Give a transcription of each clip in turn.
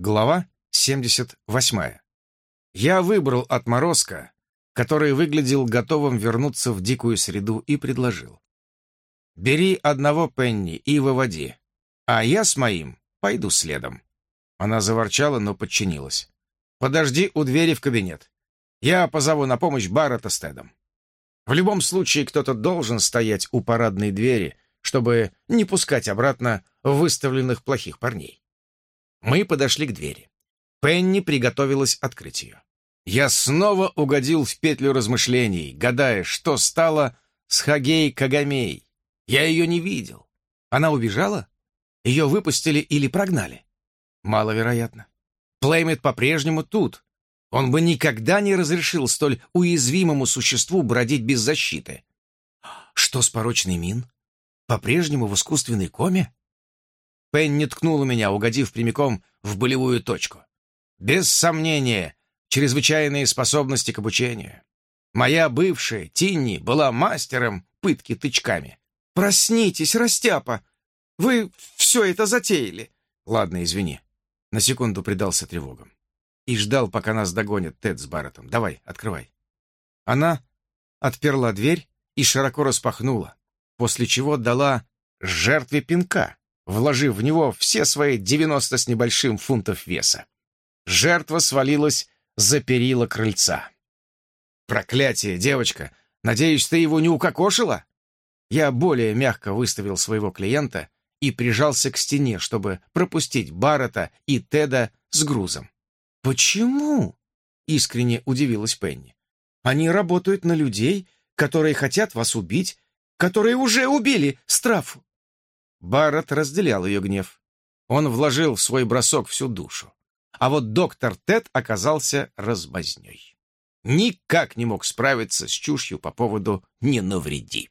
Глава 78. Я выбрал отморозка, который выглядел готовым вернуться в дикую среду, и предложил. «Бери одного Пенни и выводи, а я с моим пойду следом». Она заворчала, но подчинилась. «Подожди у двери в кабинет. Я позову на помощь Баррета с. В любом случае кто-то должен стоять у парадной двери, чтобы не пускать обратно выставленных плохих парней». Мы подошли к двери. Пенни приготовилась открыть ее. Я снова угодил в петлю размышлений, гадая, что стало с Хагей Кагамей. Я ее не видел. Она убежала? Ее выпустили или прогнали? Маловероятно. Плеймит по-прежнему тут. Он бы никогда не разрешил столь уязвимому существу бродить без защиты. Что с порочной мин? По-прежнему в искусственной коме? Пенни ткнула меня, угодив прямиком в болевую точку. Без сомнения, чрезвычайные способности к обучению. Моя бывшая, Тинни, была мастером пытки тычками. «Проснитесь, растяпа! Вы все это затеяли!» «Ладно, извини». На секунду предался тревогам. И ждал, пока нас догонят Тед с Барреттом. «Давай, открывай». Она отперла дверь и широко распахнула, после чего дала жертве пинка, вложив в него все свои 90 с небольшим фунтов веса. Жертва свалилась за перила крыльца. «Проклятие, девочка! Надеюсь, ты его не укокошила?» Я более мягко выставил своего клиента и прижался к стене, чтобы пропустить Баррета и Теда с грузом. «Почему?» — искренне удивилась Пенни. «Они работают на людей, которые хотят вас убить, которые уже убили Страфу. Барретт разделял ее гнев. Он вложил в свой бросок всю душу. А вот доктор Тед оказался разбозней. Никак не мог справиться с чушью по поводу «не навреди».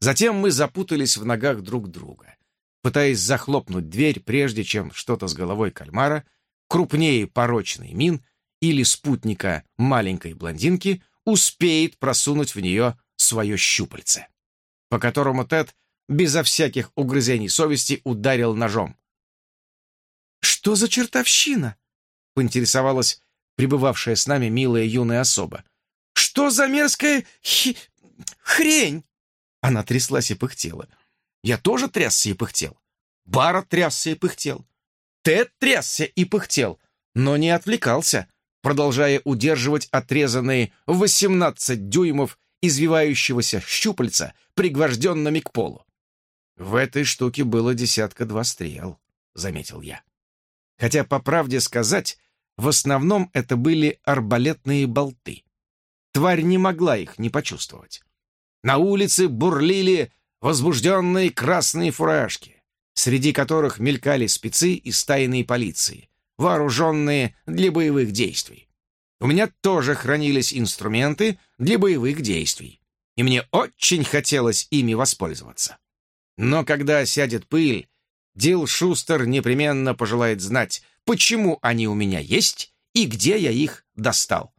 Затем мы запутались в ногах друг друга, пытаясь захлопнуть дверь, прежде чем что-то с головой кальмара, крупнее порочный мин или спутника маленькой блондинки, успеет просунуть в нее свое щупальце, по которому Тед безо всяких угрызений совести ударил ножом. «Что за чертовщина?» — поинтересовалась пребывавшая с нами милая юная особа. «Что за мерзкая хи... хрень?» Она тряслась и пыхтела. Я тоже трясся и пыхтел. Бара трясся и пыхтел. Тед трясся и пыхтел, но не отвлекался, продолжая удерживать отрезанные 18 дюймов извивающегося щупальца, пригвожденными к полу. «В этой штуке было десятка-два стрел», — заметил я. Хотя, по правде сказать, в основном это были арбалетные болты. Тварь не могла их не почувствовать. На улице бурлили возбужденные красные фуражки, среди которых мелькали спецы из тайной полиции, вооруженные для боевых действий. У меня тоже хранились инструменты для боевых действий, и мне очень хотелось ими воспользоваться. Но когда сядет пыль, Дил Шустер непременно пожелает знать, почему они у меня есть и где я их достал.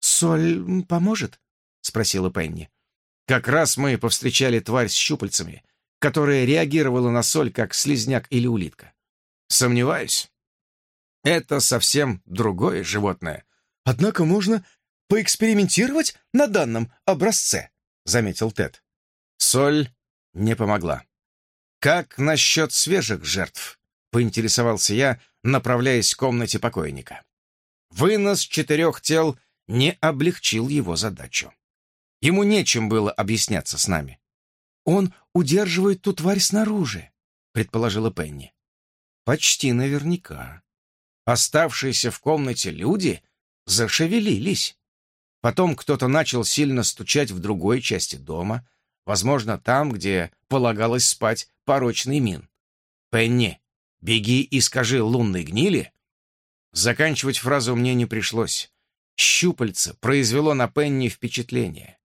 «Соль поможет?» — спросила Пенни. Как раз мы повстречали тварь с щупальцами, которая реагировала на соль, как слизняк или улитка. Сомневаюсь. Это совсем другое животное. Однако можно поэкспериментировать на данном образце, заметил Тед. Соль не помогла. «Как насчет свежих жертв?» — поинтересовался я, направляясь к комнате покойника. Вынос четырех тел не облегчил его задачу. Ему нечем было объясняться с нами. «Он удерживает ту тварь снаружи», — предположила Пенни. «Почти наверняка. Оставшиеся в комнате люди зашевелились. Потом кто-то начал сильно стучать в другой части дома, Возможно, там, где полагалось спать порочный мин. «Пенни, беги и скажи лунной гнили». Заканчивать фразу мне не пришлось. Щупальце произвело на Пенни впечатление.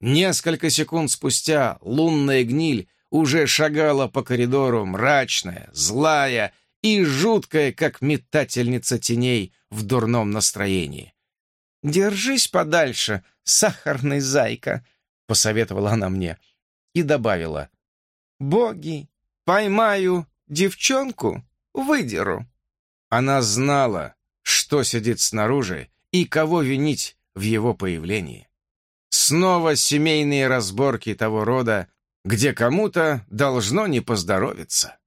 Несколько секунд спустя лунная гниль уже шагала по коридору, мрачная, злая и жуткая, как метательница теней в дурном настроении. «Держись подальше, сахарный зайка», — посоветовала она мне, и добавила. «Боги, поймаю девчонку, выдеру». Она знала, что сидит снаружи и кого винить в его появлении. Снова семейные разборки того рода, где кому-то должно не поздоровиться.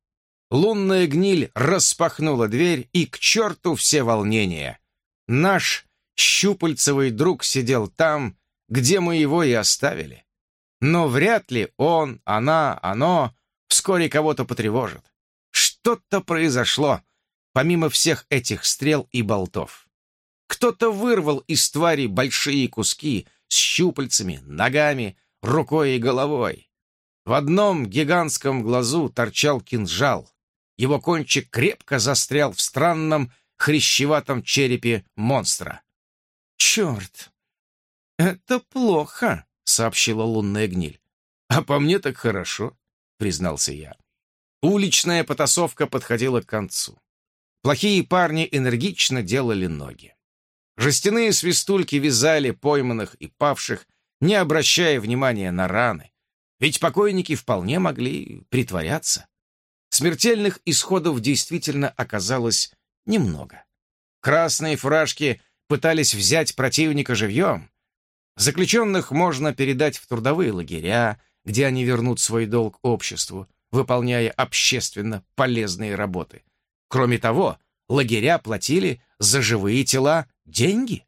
Лунная гниль распахнула дверь, и к черту все волнения. Наш щупальцевый друг сидел там, где мы его и оставили. Но вряд ли он, она, оно вскоре кого-то потревожит. Что-то произошло, помимо всех этих стрел и болтов. Кто-то вырвал из твари большие куски с щупальцами, ногами, рукой и головой. В одном гигантском глазу торчал кинжал. Его кончик крепко застрял в странном хрящеватом черепе монстра. «Черт! Это плохо!» — сообщила лунная гниль. «А по мне так хорошо», — признался я. Уличная потасовка подходила к концу. Плохие парни энергично делали ноги. Жестяные свистульки вязали пойманных и павших, не обращая внимания на раны. Ведь покойники вполне могли притворяться. Смертельных исходов действительно оказалось немного. Красные фуражки пытались взять противника живьем. Заключенных можно передать в трудовые лагеря, где они вернут свой долг обществу, выполняя общественно полезные работы. Кроме того, лагеря платили за живые тела деньги.